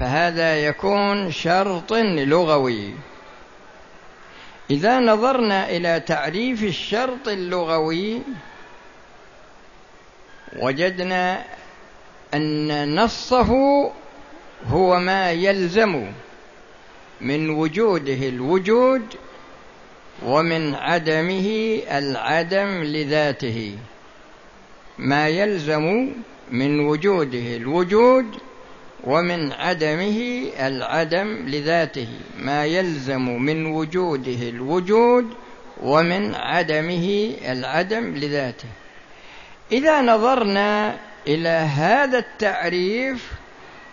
فهذا يكون شرط لغوي. إذا نظرنا إلى تعريف الشرط اللغوي وجدنا أن نصه هو ما يلزم من وجوده الوجود ومن عدمه العدم لذاته. ما يلزم من وجوده الوجود ومن عدمه العدم لذاته ما يلزم من وجوده الوجود ومن عدمه العدم لذاته. إذا نظرنا إلى هذا التعريف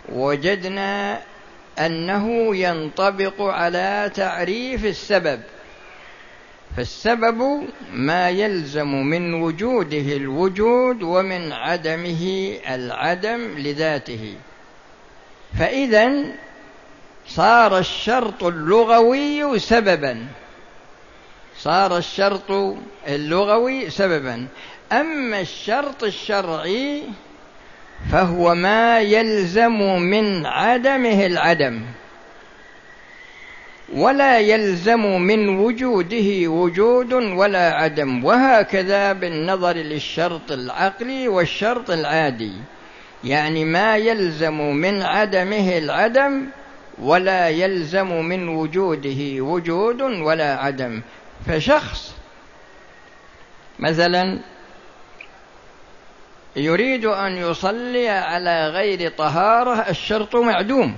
وجدنا أنه ينطبق على تعريف السبب. فالسبب ما يلزم من وجوده الوجود ومن عدمه العدم لذاته. فإذا صار الشرط اللغوي سببا. صار الشرط اللغوي سببا. أما الشرط الشرعي فهو ما يلزم من عدمه العدم ولا يلزم من وجوده وجود ولا عدم. وهكذا بالنظر للشرط العقلي والشرط العادي. يعني ما يلزم من عدمه العدم ولا يلزم من وجوده وجود ولا عدم. فشخص مثلا يريد أن يصلي على غير طهارة الشرط معدوم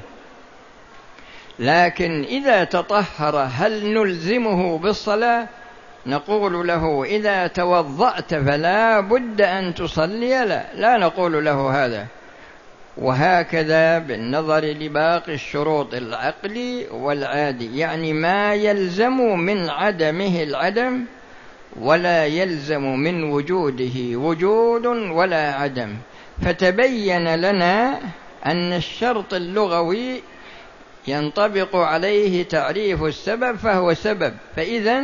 لكن إذا تطهر هل نلزمه بالصلاة؟ نقول له إذا توضأت فلا بد أن تصلي لا. لا نقول له هذا. وهكذا بالنظر لباقي الشروط العقلي والعادي. يعني ما يلزم من عدمه العدم ولا يلزم من وجوده وجود ولا عدم. فتبين لنا أن الشرط اللغوي ينطبق عليه تعريف السبب فهو سبب. فاذا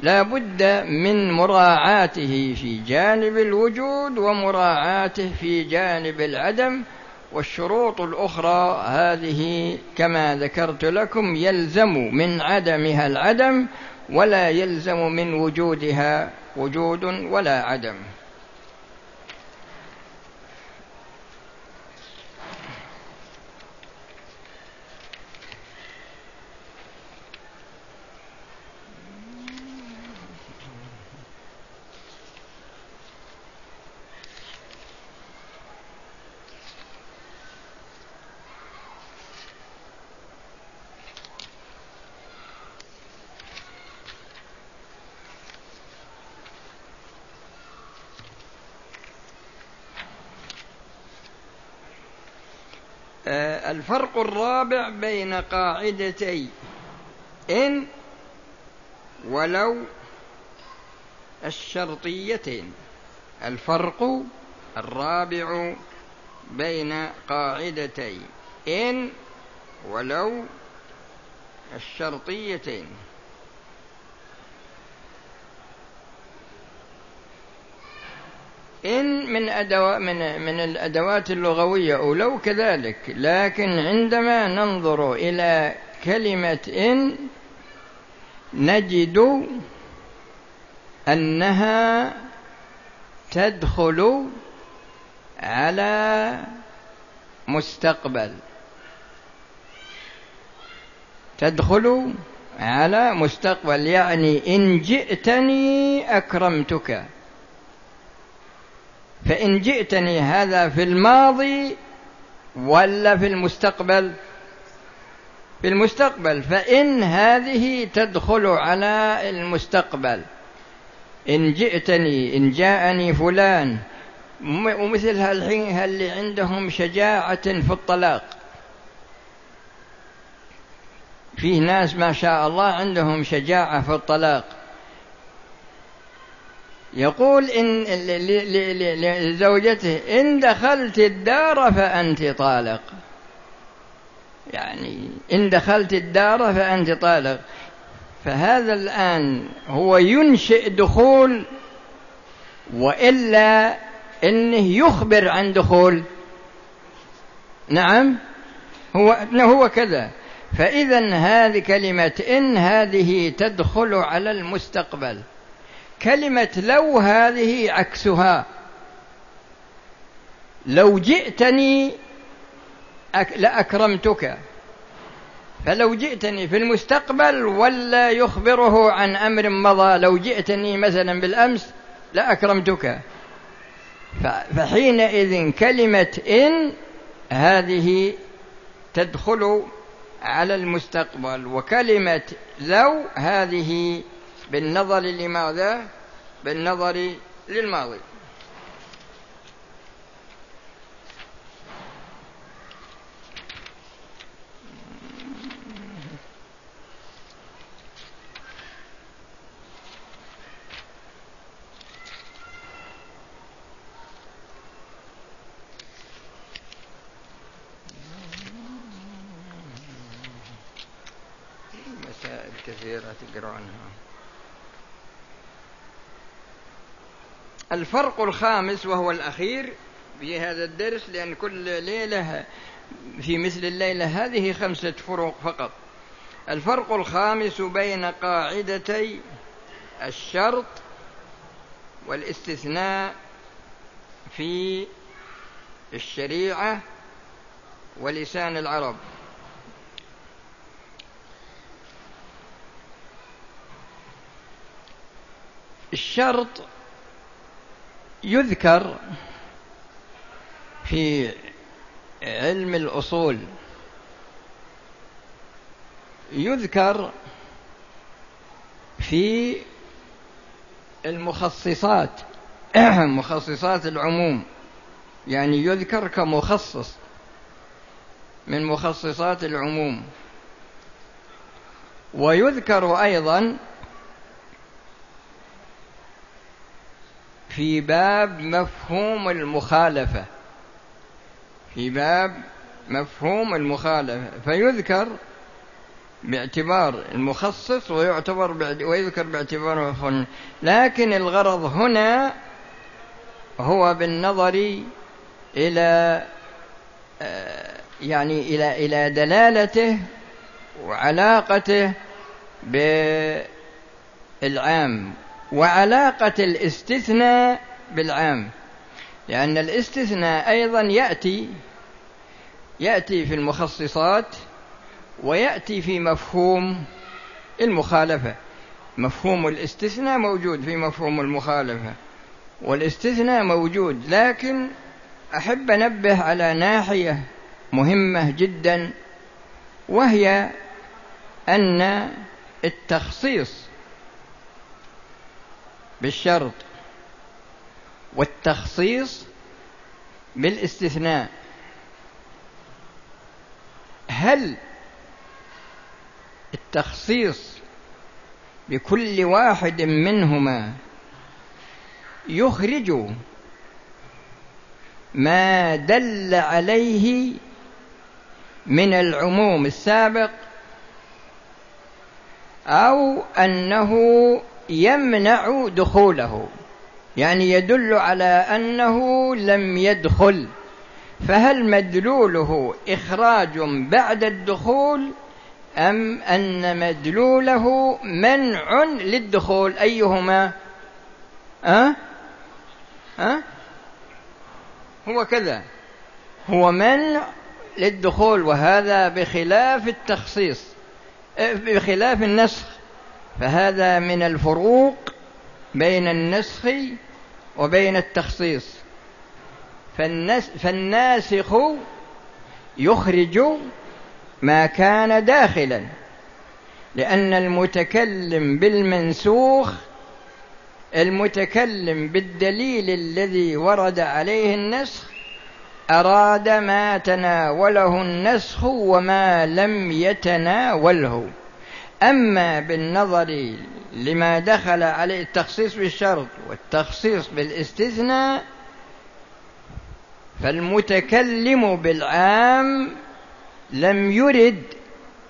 لا بد من مراعاته في جانب الوجود ومراعاته في جانب العدم والشروط الأخرى هذه كما ذكرت لكم يلزم من عدمها العدم ولا يلزم من وجودها وجود ولا عدم. الفرق الرابع بين قاعدتي إن ولو الشرطيتين. الفرق الرابع بين قاعدتي إن ولو الشرطيتين إن من أدوات من من الأدوات اللغوية ولو كذلك لكن عندما ننظر إلى كلمة إن نجد أنها تدخل على مستقبل. تدخل على مستقبل يعني إن جئتني أكرمتك. فإن جئتني هذا في الماضي ولا في المستقبل. في المستقبل فإن هذه تدخل على المستقبل. إن جئتني إن جاءني فلان ومثل هالحين اللي عندهم شجاعة في الطلاق؟ فيه ناس ما شاء الله عندهم شجاعة في الطلاق. يقول إن لزوجته إن دخلت الدار فأنت طالق. يعني إن دخلت الدار فأنت طالق. فهذا الآن هو ينشئ دخول وإلا إنه يخبر عن دخول. نعم؟ هو هو كذا. فإذا هذه كلمة إن هذه تدخل على المستقبل. كلمة لو هذه عكسها. لو جئتني لأكرمتك. فلو جئتني في المستقبل ولا يخبره عن أمر مضى لو جئتني مثلا بالأمس لأكرمتك. فحينئذ كلمة إن هذه تدخل على المستقبل وكلمة لو هذه بالنظر لماذا؟ بالنظر للماضي كثيرة تقرأ عنها الفرق الخامس وهو الأخير في هذا الدرس لأن كل ليلة في مثل الليلة هذه خمسة فروق فقط. الفرق الخامس بين قاعدتي الشرط والاستثناء في الشريعة ولسان العرب. الشرط يذكر في علم الأصول يذكر في المخصصات مخصصات العموم يعني يذكر كمخصص من مخصصات العموم. ويذكر أيضا في باب مفهوم المخالفة. في باب مفهوم المخالفة. فيذكر باعتبار المخصص ويعتبر ويذكر باعتبار مفهوم. لكن الغرض هنا هو بالنظر إلى آه، يعني إلى إلى دلالته وعلاقته بالعام. وعلاقة الاستثناء بالعام. لأن الاستثناء أيضا يأتي يأتي في المخصصات ويأتي في مفهوم المخالفة. مفهوم الاستثناء موجود في مفهوم المخالفة. والاستثناء موجود لكن أحب أنبه على ناحية مهمة جدا وهي أن التخصيص بالشرط والتخصيص بالاستثناء. هل التخصيص بكل واحد منهما يخرج ما دل عليه من العموم السابق أو أنه يمنع دخوله. يعني يدل على أنه لم يدخل. فهل مدلوله إخراج بعد الدخول أم أن مدلوله منع للدخول؟ أيهما؟ أه؟ أه؟ هو كذا. هو منع للدخول وهذا بخلاف التخصيص بخلاف النسخ. فهذا من الفروق بين النسخ وبين التخصيص. فالناسخ يخرج ما كان داخلا لأن المتكلم بالمنسوخ المتكلم بالدليل الذي ورد عليه النسخ أراد ما تناوله النسخ وما لم يتناوله. أما بالنظر لما دخل عليه التخصيص بالشرط والتخصيص بالاستثناء فالمتكلم بالعام لم يرد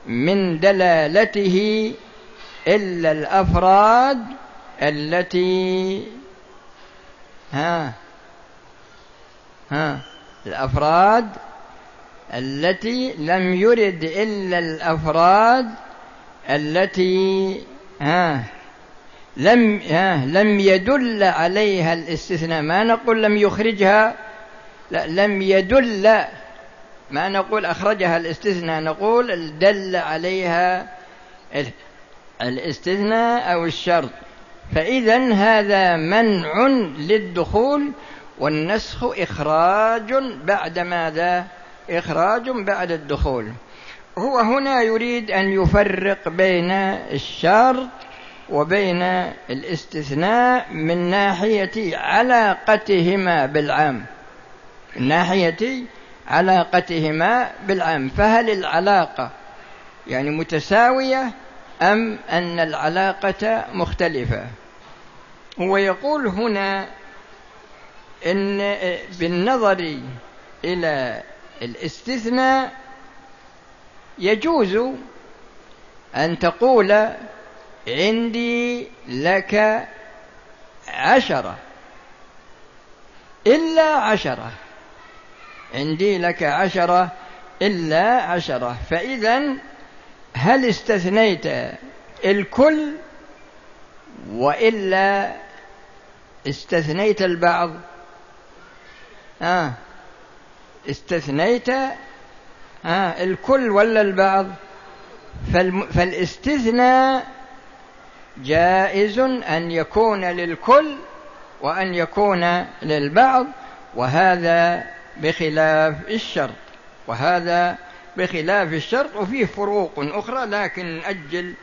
من دلالته إلا الأفراد التي ها ها الأفراد التي لم يرد إلا الأفراد التي ها لم ها لم يدل عليها الاستثناء. ما نقول لم يخرجها؟ لا لم يدل ما نقول أخرجها الاستثناء. نقول دل عليها الاستثناء أو الشرط. فإذا هذا منع للدخول والنسخ إخراج بعد ماذا؟ إخراج بعد الدخول. هو هنا يريد أن يفرق بين الشرط وبين الاستثناء من ناحية علاقتهما بالعام. من ناحية علاقتهما بالعام. فهل العلاقة يعني متساوية أم أن العلاقة مختلفة؟ هو يقول هنا إن بالنظر إلى الاستثناء يجوز أن تقول عندي لك عشرة. إلا عشرة. عندي لك عشرة إلا عشرة. فإذا هل استثنيت الكل وإلا استثنيت البعض؟ آه. استثنيت آه الكل ولا البعض؟ فالاستثناء جائز أن يكون للكل وأن يكون للبعض وهذا بخلاف الشرط. وهذا بخلاف الشرط وفيه فروق أخرى لكن أجل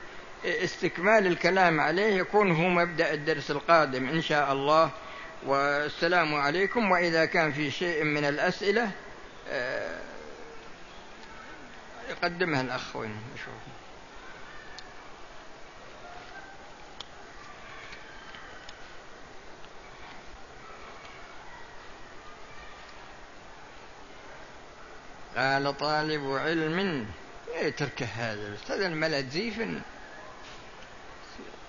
استكمال الكلام عليه يكون هو مبدأ الدرس القادم إن شاء الله. والسلام عليكم وإذا كان في شيء من الأسئلة آه، يقدمها الأخ وين؟ نشوف. قال طالب علم اتركه هذا. هذا الملد زيف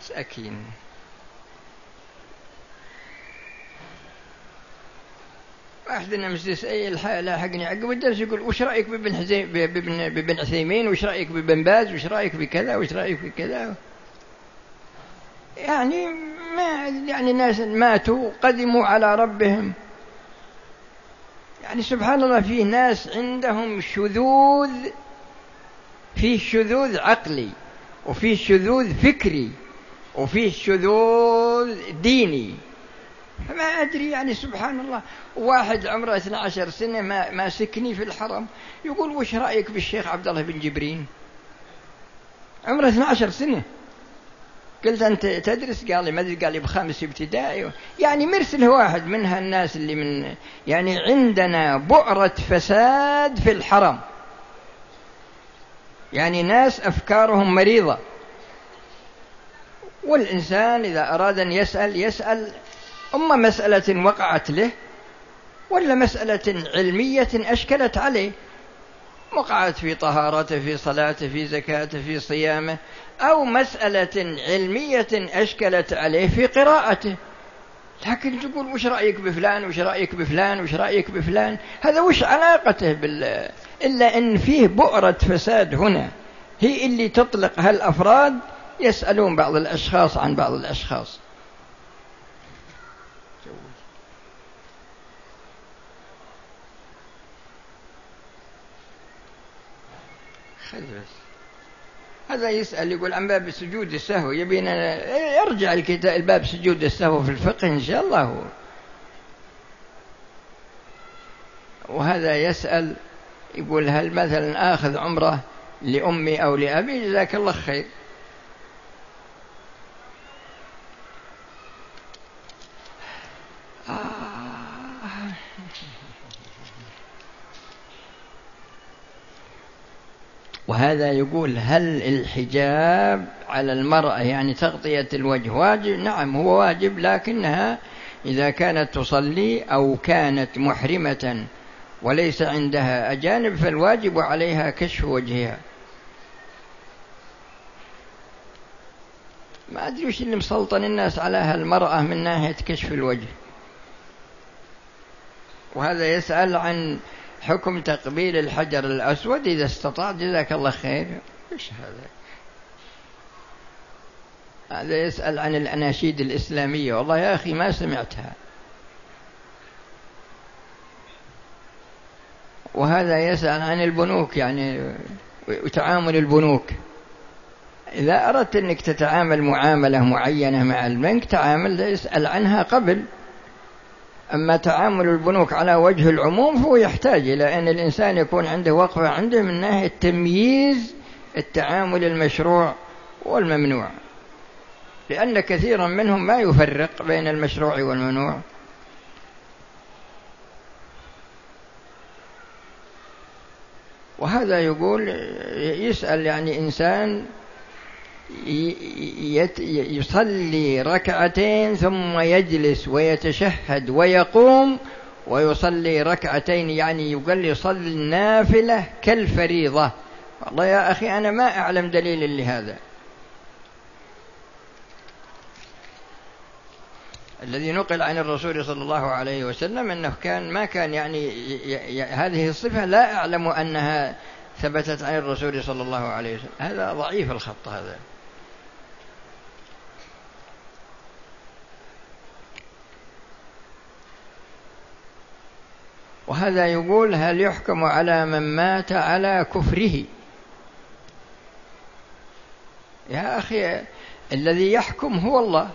ساكين. واحد مجلس اي لاحقني. عقب الدرس يقول وش رأيك بابن حزين بابن بابن عثيمين؟ وش رأيك بابن باز؟ وش رأيك بكذا؟ وش رأيك بكذا؟ يعني ما يعني ناس ماتوا قدموا على ربهم. يعني سبحان الله في ناس عندهم شذوذ في شذوذ عقلي وفي شذوذ فكري وفي شذوذ ديني. فما أدري يعني سبحان الله. واحد عمره 12 سنة ما, ما سكني في الحرم. يقول وش رأيك بالشيخ عبد الله بن جبرين؟ عمره 12 سنة. قلت أنت تدرس؟ قال لي ما أدري. قال لي بخامس ابتدائي. يعني مرسل واحد من هالناس اللي من يعني عندنا بؤرة فساد في الحرم. يعني ناس أفكارهم مريضة. والإنسان إذا أراد أن يسأل يسأل أما مسألة وقعت له ولا مسألة علمية أشكلت عليه. وقعت في طهارته في صلاته في زكاته في صيامه أو مسألة علمية أشكلت عليه في قراءته. لكن تقول وش رأيك بفلان وش رأيك بفلان وش رأيك بفلان؟ هذا وش علاقته بال؟ إلا أن فيه بؤرة فساد هنا. هي اللي تطلق هالأفراد يسألون بعض الأشخاص عن بعض الأشخاص خذ بس هذا يسأل يقول عن باب سجود السهو. يبينا يرجع الكتاب الباب سجود السهو في الفقه إن شاء الله. هو. وهذا يسأل يقول هل مثلا آخذ عمرة لأمي أو لأبي؟ جزاك الله خير. وهذا يقول هل الحجاب على المرأة يعني تغطية الوجه واجب؟ نعم هو واجب لكنها إذا كانت تصلي أو كانت محرمة وليس عندها أجانب فالواجب عليها كشف وجهها. ما أدري وش اللي مسلطن الناس على هالمرأة من ناحية كشف الوجه. وهذا يسأل عن حكم تقبيل الحجر الأسود إذا استطاع. جزاك الله خير. إيش هذا؟ هذا يسأل عن الأناشيد الإسلامية. والله يا أخي ما سمعتها. وهذا يسأل عن البنوك يعني وتعامل البنوك. إذا أردت أنك تتعامل معاملة معينة مع البنك تعامل اسأل عنها قبل. أما تعامل البنوك على وجه العموم فهو يحتاج إلى أن الإنسان يكون عنده وقفة عنده من ناحية تمييز التعامل المشروع والممنوع. لأن كثيرا منهم ما يفرق بين المشروع والممنوع. وهذا يقول يسأل يعني إنسان يصلي ركعتين ثم يجلس ويتشهد ويقوم ويصلي ركعتين يعني يقول يصلي النافلة كالفريضة. والله يا أخي أنا ما أعلم دليل لهذا. الذي نقل عن الرسول صلى الله عليه وسلم أنه كان ما كان يعني هذه الصفة لا أعلم أنها ثبتت عن الرسول صلى الله عليه وسلم. هذا ضعيف الخط هذا. وهذا يقول هل يحكم على من مات على كفره؟ يا أخي الذي يحكم هو الله.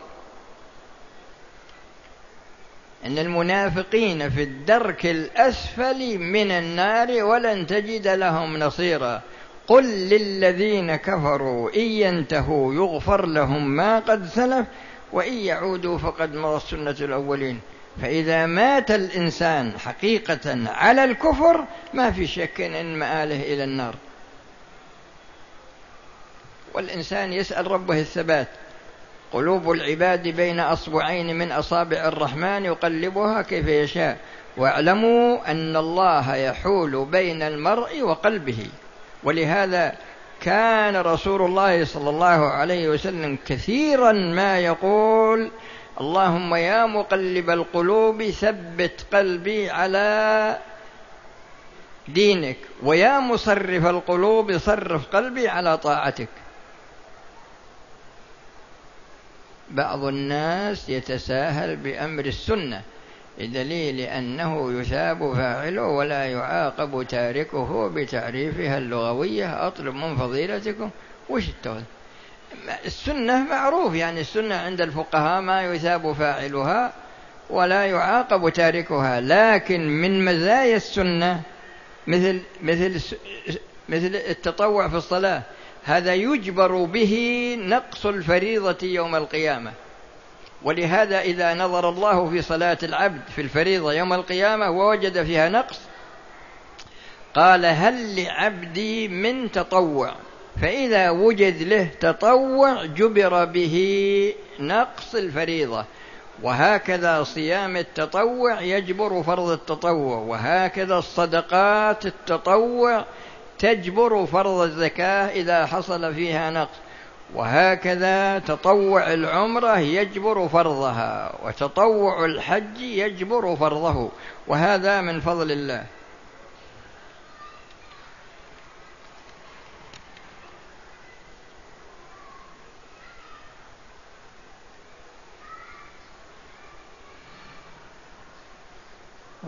إن المنافقين في الدرك الأسفل من النار ولن تجد لهم نصيرا. قل للذين كفروا إن ينتهوا يغفر لهم ما قد سلف وإن يعودوا فقد مضت سنة الأولين. فإذا مات الإنسان حقيقة على الكفر ما في شك إن مآله إلى النار. والإنسان يسأل ربه الثبات. قلوب العباد بين أصبعين من أصابع الرحمن يقلبها كيف يشاء. واعلموا أن الله يحول بين المرء وقلبه. ولهذا كان رسول الله صلى الله عليه وسلم كثيرا ما يقول اللهم يا مقلب القلوب ثبت قلبي على دينك ويا مصرف القلوب صرف قلبي على طاعتك. بعض الناس يتساهل بأمر السنة بدليل أنه يثاب فاعله ولا يعاقب تاركه بتعريفها اللغوية. أطلب من فضيلتكم وش التوذ السنة معروف يعني السنة عند الفقهاء ما يثاب فاعلها ولا يعاقب تاركها لكن من مزايا السنة مثل مثل مثل التطوع في الصلاة. هذا يجبر به نقص الفريضة يوم القيامة. ولهذا إذا نظر الله في صلاة العبد في الفريضة يوم القيامة ووجد فيها نقص قال هل لعبدي من تطوع؟ فإذا وجد له تطوع جبر به نقص الفريضة. وهكذا صيام التطوع يجبر فرض التطوع. وهكذا الصدقات التطوع تجبر فرض الزكاة إذا حصل فيها نقص. وهكذا تطوع العمرة يجبر فرضها. وتطوع الحج يجبر فرضه. وهذا من فضل الله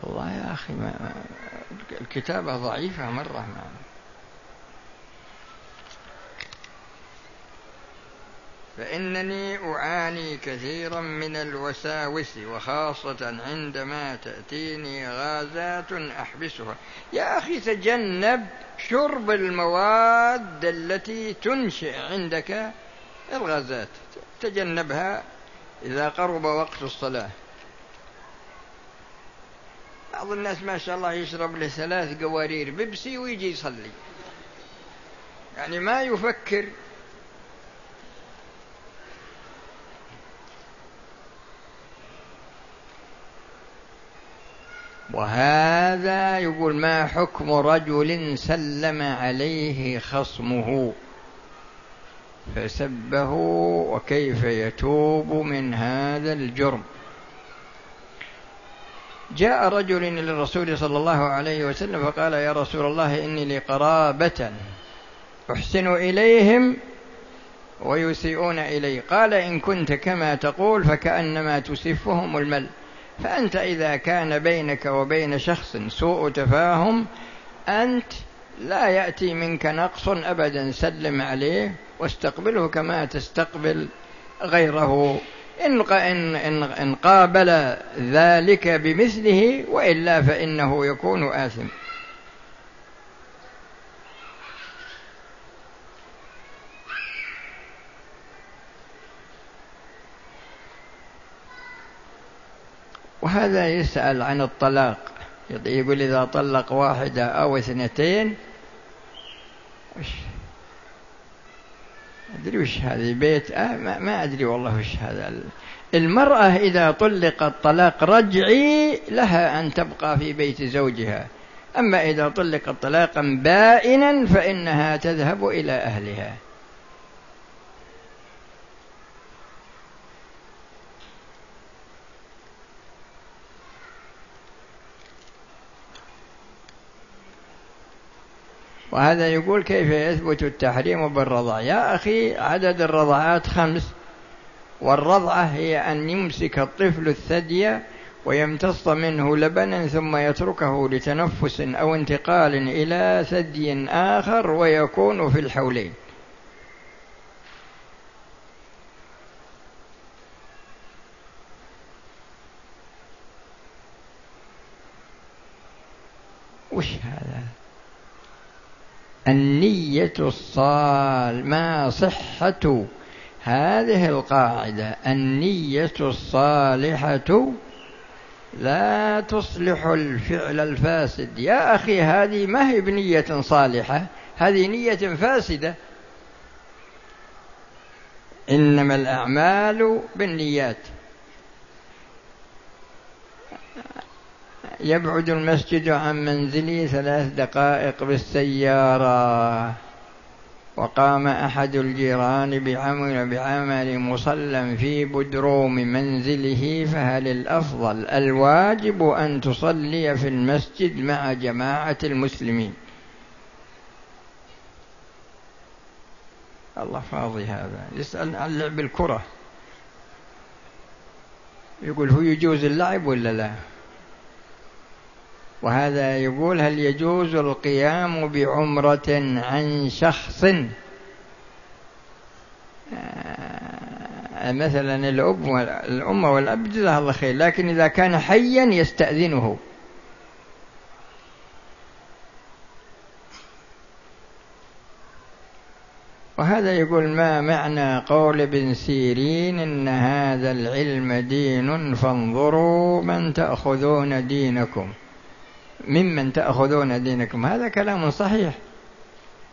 والله يا أخي ما الكتابة ضعيفة مرة. ما فإنني أعاني كثيرا من الوساوس وخاصة عندما تأتيني غازات أحبسها. يا أخي تجنب شرب المواد التي تنشئ عندك الغازات. تجنبها إذا قرب وقت الصلاة. بعض الناس ما شاء الله يشرب له ثلاث قوارير بيبسي ويجي يصلي. يعني ما يفكر. وهذا يقول ما حكم رجل سلم عليه خصمه؟ فسبه وكيف يتوب من هذا الجرم؟ جاء رجل إلى الرسول صلى الله عليه وسلم فقال يا رسول الله إني لي قرابة أحسن إليهم ويسيئون إلي. قال إن كنت كما تقول فكأنما تسفهم المل. فأنت إذا كان بينك وبين شخص سوء تفاهم أنت لا يأتي منك نقص أبدا. سلم عليه واستقبله كما تستقبل غيره. إن إن إن قابل ذلك بمثله وإلا فإنه يكون آثم. وهذا يسأل عن الطلاق. يقول إذا طلق واحدة أو اثنتين وش أدري وش هذه بيت آه ما, ما أدري والله وش هذا. المرأة إذا طلقت طلاق رجعي لها أن تبقى في بيت زوجها. أما إذا طلقت طلاقا بائنا فإنها تذهب إلى أهلها. وهذا يقول كيف يثبت التحريم بالرضع يا أخي عدد الرضعات خمس والرضعة هي أن يمسك الطفل الثدي ويمتص منه لبنا ثم يتركه لتنفس أو انتقال إلى ثدي آخر ويكون في الحولين وش هذا النية الصال ما صحة هذه القاعدة؟ النية الصالحة لا تصلح الفعل الفاسد. يا أخي هذه ما هي بنية صالحة؟ هذه نية فاسدة. إنما الأعمال بالنيات. يبعد المسجد عن منزلي ثلاث دقائق بالسيارة. وقام أحد الجيران بعمل بعمل مصلى في بدروم منزله فهل الأفضل الواجب أن تصلي في المسجد مع جماعة المسلمين؟ الله فاضي هذا. يسأل عن لعب الكرة. يقول هو يجوز اللعب ولا لا؟ وهذا يقول هل يجوز القيام بعمرة عن شخص؟ آه، مثلا الأب والأم والأب جزاه الله خير لكن إذا كان حيا يستأذنه. وهذا يقول ما معنى قول ابن سيرين إن هذا العلم دين فانظروا من تأخذون دينكم؟ ممن تأخذون دينكم. هذا كلام صحيح.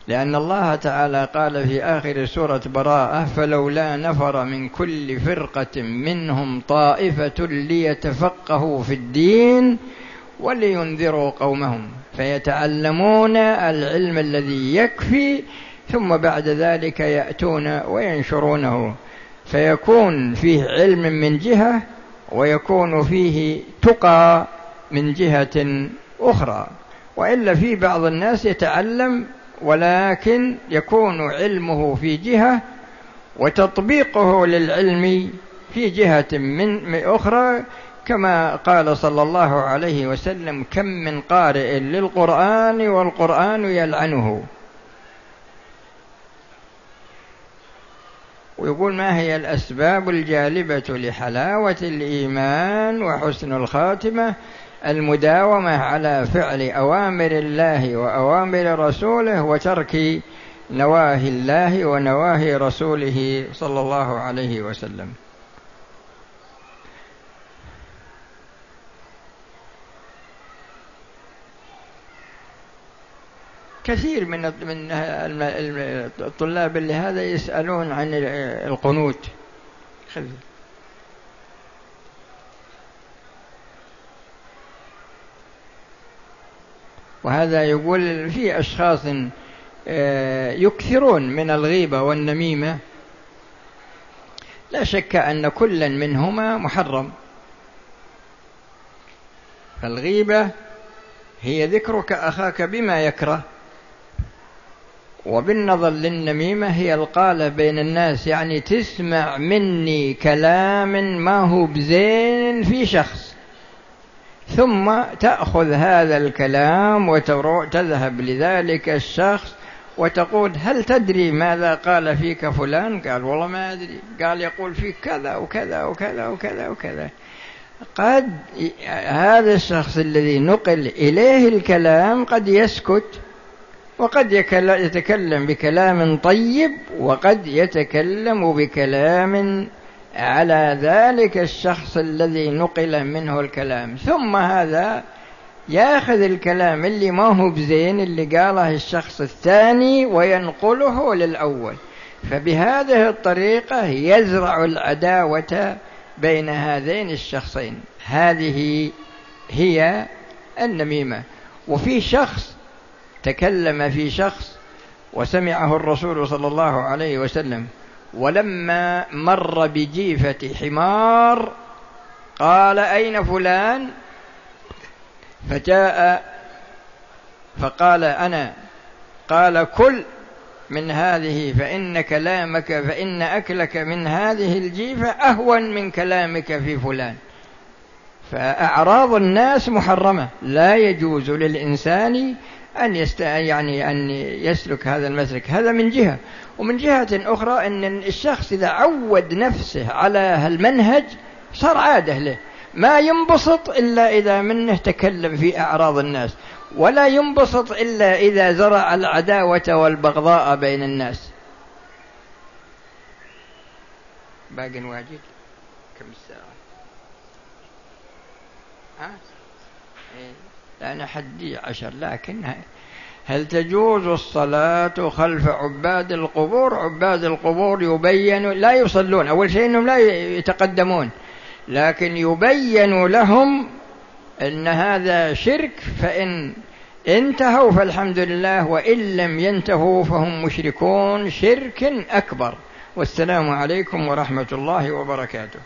لأن الله تعالى قال في آخر سورة براءة فلولا نفر من كل فرقة منهم طائفة ليتفقهوا في الدين ولينذروا قومهم. فيتعلمون العلم الذي يكفي ثم بعد ذلك يأتون وينشرونه. فيكون فيه علم من جهة ويكون فيه تقى من جهة أخرى وإلا في بعض الناس يتعلم ولكن يكون علمه في جهة وتطبيقه للعلم في جهة من أخرى كما قال صلى الله عليه وسلم كم من قارئ للقرآن والقرآن يلعنه. ويقول ما هي الأسباب الجالبة لحلاوة الإيمان وحسن الخاتمة المداومة على فعل أوامر الله وأوامر رسوله وترك نواهي الله ونواهي رسوله صلى الله عليه وسلم. كثير من من الطلاب اللي هذا يسألون عن القنوت. وهذا يقول في أشخاص آه، يكثرون من الغيبة والنميمة. لا شك أن كلا منهما محرم. فالغيبة هي ذكرك أخاك بما يكره. وبالنظر للنميمة هي القالة بين الناس يعني تسمع مني كلام ما هو بزين في شخص. ثم تأخذ هذا الكلام وتذهب لذلك الشخص وتقول هل تدري ماذا قال فيك فلان؟ قال والله ما أدري. قال يقول فيك كذا وكذا وكذا وكذا وكذا. قد هذا الشخص الذي نقل إليه الكلام قد يسكت وقد يتكلم بكلام طيب وقد يتكلم بكلام على ذلك الشخص الذي نقل منه الكلام. ثم هذا ياخذ الكلام اللي ما هو بزين اللي قاله الشخص الثاني وينقله للأول. فبهذه الطريقة يزرع العداوة بين هذين الشخصين. هذه هي النميمة. وفي شخص تكلم في شخص وسمعه الرسول صلى الله عليه وسلم. ولما مر بجيفة حمار قال أين فلان؟ فجاء فقال أنا. قال كل من هذه فإن كلامك فإن أكلك من هذه الجيفة أهون من كلامك في فلان. فأعراض الناس محرمة. لا يجوز للإنسان أن يست... يعني أن يسلك هذا المسلك. هذا من جهة. ومن جهة أخرى أن الشخص إذا عود نفسه على هالمنهج صار عادة له ما ينبسط إلا إذا منه تكلم في أعراض الناس ولا ينبسط إلا إذا زرع العداوة والبغضاء بين الناس باقي واجد كم الساعة ها؟ إيه. أنا حدي عشر لكن هل تجوز الصلاة خلف عباد القبور؟ عباد القبور يبين لا يصلون. أول شيء أنهم لا يتقدمون لكن يبين لهم إن هذا شرك فإن انتهوا فالحمد لله وإن لم ينتهوا فهم مشركون. شرك أكبر. والسلام عليكم ورحمة الله وبركاته.